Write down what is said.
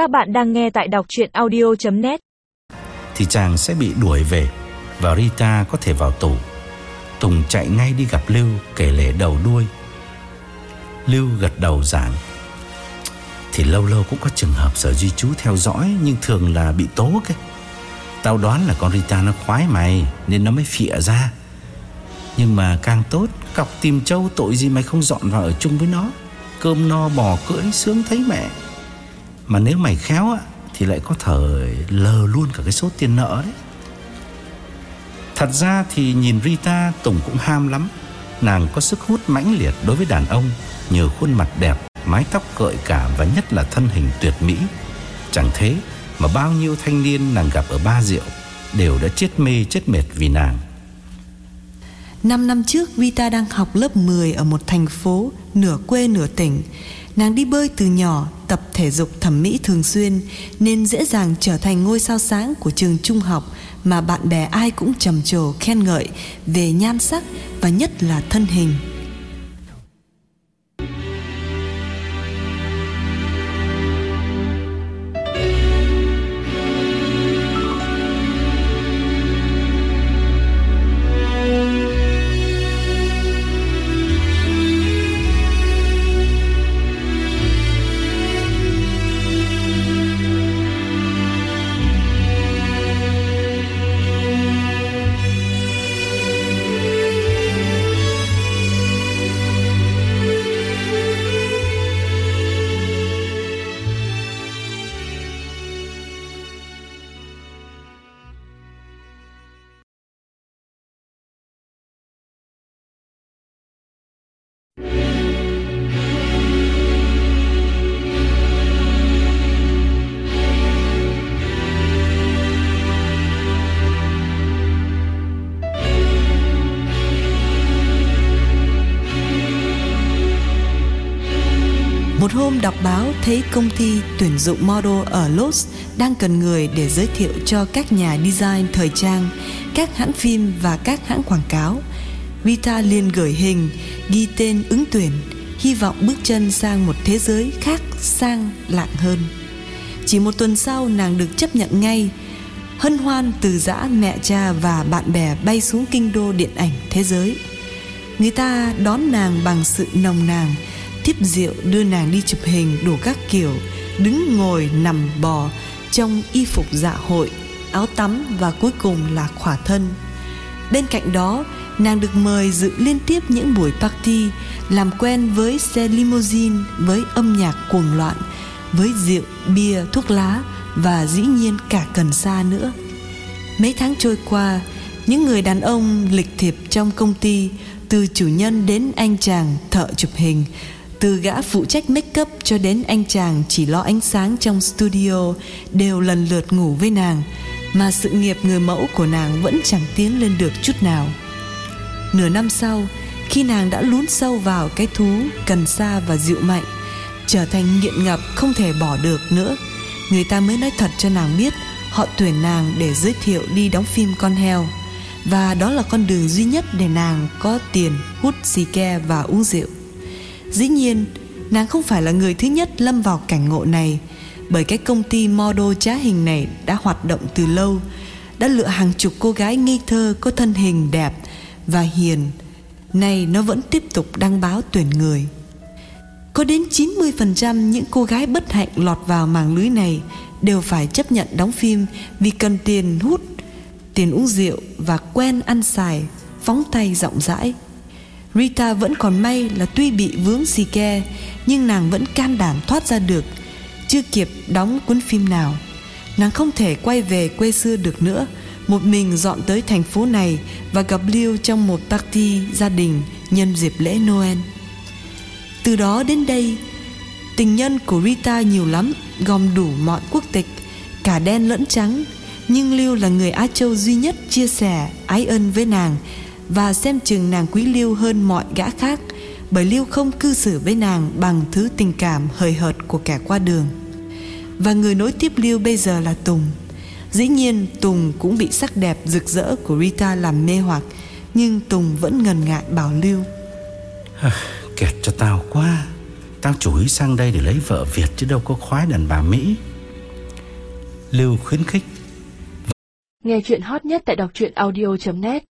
Các bạn đang nghe tại đọc chuyện audio.net Thì chàng sẽ bị đuổi về Và Rita có thể vào tù. Tùng chạy ngay đi gặp Lưu, Kể lể đầu đuôi. Lưu gật đầu giảng, Thì lâu lâu cũng có trường hợp sở duy chú theo dõi, Nhưng thường là bị tố cái. Tao đoán là con Rita nó khoái mày, Nên nó mới phịa ra. Nhưng mà càng tốt, Cọc tìm trâu tội gì mày không dọn vào ở chung với nó. Cơm no bò cưỡi sướng thấy mẹ. Mà nếu mày khéo á, Thì lại có thời lờ luôn cả cái số tiền nợ đấy. Thật ra thì nhìn Rita, Tùng cũng ham lắm. Nàng có sức hút mãnh liệt đối với đàn ông, Nhờ khuôn mặt đẹp, Mái tóc gợi cảm và nhất là thân hình tuyệt mỹ. Chẳng thế mà bao nhiêu thanh niên nàng gặp ở Ba Diệu Đều đã chết mê, chết mệt vì nàng. 5 năm trước, Rita đang học lớp 10 ở một thành phố nửa quê nửa tỉnh. Nàng đi bơi từ nhỏ, tập thể dục thẩm mỹ thường xuyên nên dễ dàng trở thành ngôi sao sáng của trường trung học mà bạn bè ai cũng trầm trồ khen ngợi về nhan sắc và nhất là thân hình. Một hôm đọc báo thấy công ty tuyển dụng model ở Los đang cần người để giới thiệu cho các nhà design thời trang, các hãng phim và các hãng quảng cáo. Vita liền gửi hình, ghi tên ứng tuyển, hy vọng bước chân sang một thế giới khác sang lạng hơn. Chỉ một tuần sau nàng được chấp nhận ngay, hân hoan từ giã mẹ cha và bạn bè bay xuống kinh đô điện ảnh thế giới. Người ta đón nàng bằng sự nồng nàn, tiếp rượu đưa nàng đi chụp hình đủ các kiểu, đứng ngồi nằm bò trong y phục dạ hội, áo tắm và cuối cùng là khỏa thân. Bên cạnh đó, nàng được mời dự liên tiếp những buổi party, làm quen với xe limousine, với âm nhạc cuồng loạn, với rượu, bia, thuốc lá và dĩ nhiên cả cần sa nữa. Mấy tháng trôi qua, những người đàn ông lịch thiệp trong công ty, từ chủ nhân đến anh chàng thợ chụp hình từ gã phụ trách make up cho đến anh chàng chỉ lo ánh sáng trong studio đều lần lượt ngủ với nàng, mà sự nghiệp người mẫu của nàng vẫn chẳng tiến lên được chút nào. Nửa năm sau, khi nàng đã lún sâu vào cái thú cần sa và dịu mạnh, trở thành nghiện ngập không thể bỏ được nữa, người ta mới nói thật cho nàng biết họ tuyển nàng để giới thiệu đi đóng phim con heo. Và đó là con đường duy nhất để nàng có tiền hút xì ke và uống rượu. Dĩ nhiên, nàng không phải là người thứ nhất lâm vào cảnh ngộ này bởi cái công ty model trá hình này đã hoạt động từ lâu, đã lựa hàng chục cô gái ngây thơ có thân hình đẹp và hiền. Nay nó vẫn tiếp tục đăng báo tuyển người. Có đến 90% những cô gái bất hạnh lọt vào màng lưới này đều phải chấp nhận đóng phim vì cần tiền hút, tiền uống rượu và quen ăn xài, phóng tay rộng rãi. Rita vẫn còn may là tuy bị vướng xì ke, Nhưng nàng vẫn can đảm thoát ra được, Chưa kịp đóng cuốn phim nào. Nàng không thể quay về quê xưa được nữa, Một mình dọn tới thành phố này Và gặp Liêu trong một party gia đình Nhân dịp lễ Noel. Từ đó đến đây, Tình nhân của Rita nhiều lắm Gồm đủ mọi quốc tịch, Cả đen lẫn trắng, Nhưng Liêu là người Á Châu duy nhất chia sẻ ái ân với nàng và xem chừng nàng quý Liêu hơn mọi gã khác bởi Liêu không cư xử với nàng bằng thứ tình cảm hời hợt của kẻ qua đường. Và người nối tiếp Liêu bây giờ là Tùng. Dĩ nhiên Tùng cũng bị sắc đẹp rực rỡ của Rita làm mê hoặc nhưng Tùng vẫn ngần ngại bảo Liêu. Kẹt cho tao quá Tao chủ ý sang đây để lấy vợ Việt chứ đâu có khoái đàn bà Mỹ Lưu khuyến khích Nghe chuyện hot nhất tại đọc truyện audio.net